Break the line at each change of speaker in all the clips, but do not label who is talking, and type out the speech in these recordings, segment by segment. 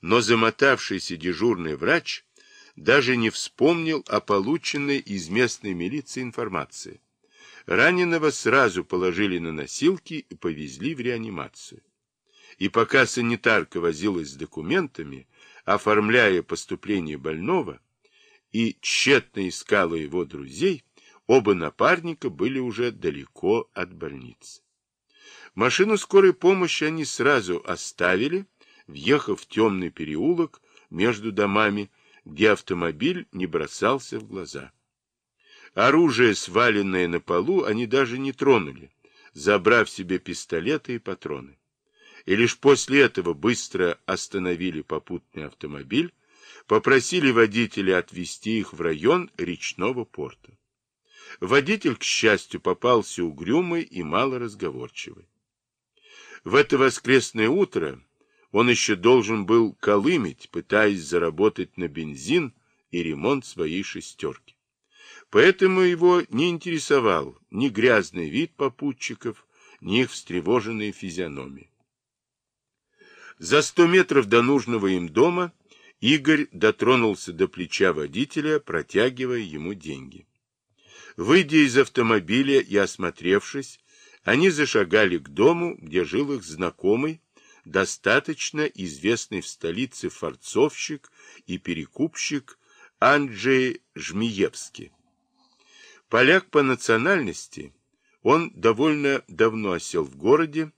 но замотавшийся дежурный врач даже не вспомнил о полученной из местной милиции информации. Раненого сразу положили на носилки и повезли в реанимацию. И пока санитарка возилась с документами, оформляя поступление больного, и тщетно искала его друзей, оба напарника были уже далеко от больницы. Машину скорой помощи они сразу оставили, въехав в темный переулок между домами, где автомобиль не бросался в глаза. Оружие, сваленное на полу, они даже не тронули, забрав себе пистолеты и патроны. И лишь после этого быстро остановили попутный автомобиль, попросили водителя отвезти их в район речного порта. Водитель, к счастью, попался угрюмый и малоразговорчивый. В это воскресное утро он еще должен был колымить, пытаясь заработать на бензин и ремонт своей шестерки. Поэтому его не интересовал ни грязный вид попутчиков, ни их встревоженные физиономии. За сто метров до нужного им дома Игорь дотронулся до плеча водителя, протягивая ему деньги. Выйдя из автомобиля и осмотревшись, они зашагали к дому, где жил их знакомый, достаточно известный в столице форцовщик и перекупщик Анджей Жмиевский. Поляк по национальности, он довольно давно осел в городе,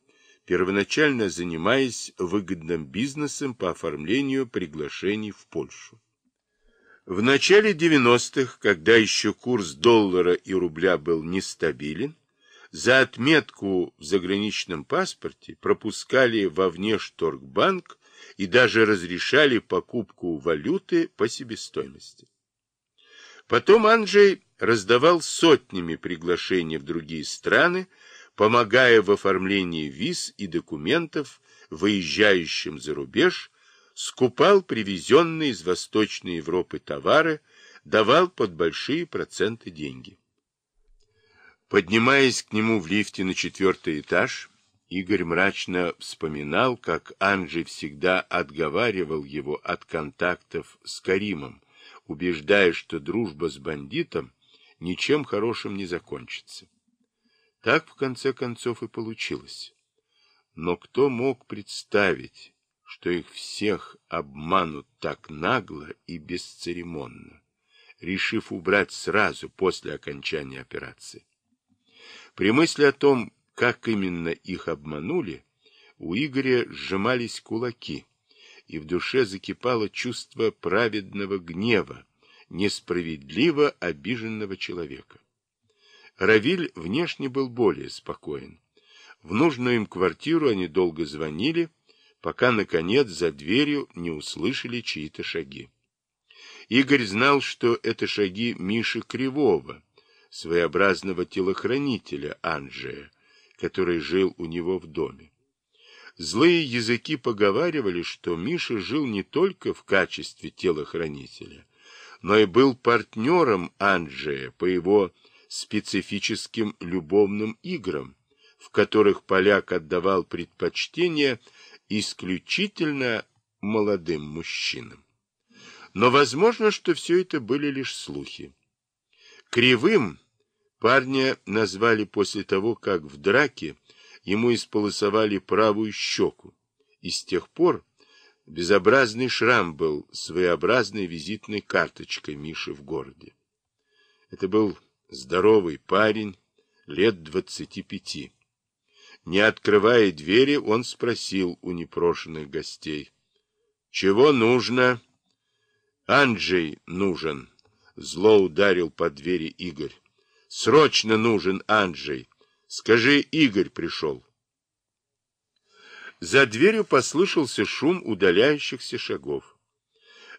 первоначально занимаясь выгодным бизнесом по оформлению приглашений в Польшу. В начале 90-х, когда еще курс доллара и рубля был нестабилен, за отметку в заграничном паспорте пропускали во внешторгбанк и даже разрешали покупку валюты по себестоимости. Потом Анджей раздавал сотнями приглашений в другие страны, помогая в оформлении виз и документов выезжающим за рубеж, скупал привезенные из Восточной Европы товары, давал под большие проценты деньги. Поднимаясь к нему в лифте на четвертый этаж, Игорь мрачно вспоминал, как Анджей всегда отговаривал его от контактов с Каримом, убеждая, что дружба с бандитом ничем хорошим не закончится. Так, в конце концов, и получилось. Но кто мог представить, что их всех обманут так нагло и бесцеремонно, решив убрать сразу после окончания операции? При мысли о том, как именно их обманули, у Игоря сжимались кулаки, и в душе закипало чувство праведного гнева, несправедливо обиженного человека. Равиль внешне был более спокоен. В нужную им квартиру они долго звонили, пока, наконец, за дверью не услышали чьи-то шаги. Игорь знал, что это шаги Миши Кривого, своеобразного телохранителя Анджея, который жил у него в доме. Злые языки поговаривали, что Миша жил не только в качестве телохранителя, но и был партнером Анджея по его специфическим любовным играм, в которых поляк отдавал предпочтение исключительно молодым мужчинам. Но возможно, что все это были лишь слухи. Кривым Парня назвали после того, как в драке ему исполосовали правую щеку, и с тех пор безобразный шрам был своеобразной визитной карточкой Миши в городе. Это был здоровый парень, лет двадцати пяти. Не открывая двери, он спросил у непрошенных гостей. — Чего нужно? — Анджей нужен. Зло ударил по двери Игорь. Срочно нужен Анджей. Скажи, Игорь пришел. За дверью послышался шум удаляющихся шагов.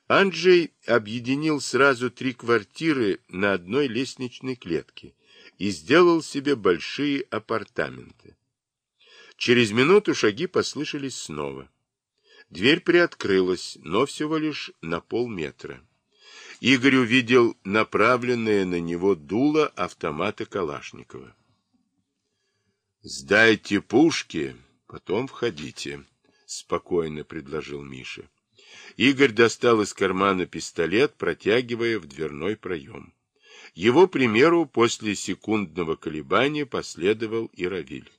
Анджей объединил сразу три квартиры на одной лестничной клетке и сделал себе большие апартаменты. Через минуту шаги послышались снова. Дверь приоткрылась, но всего лишь на полметра. Игорь увидел направленное на него дуло автомата Калашникова. «Сдайте пушки, потом входите», — спокойно предложил Миша. Игорь достал из кармана пистолет, протягивая в дверной проем. Его примеру после секундного колебания последовал и Равиль.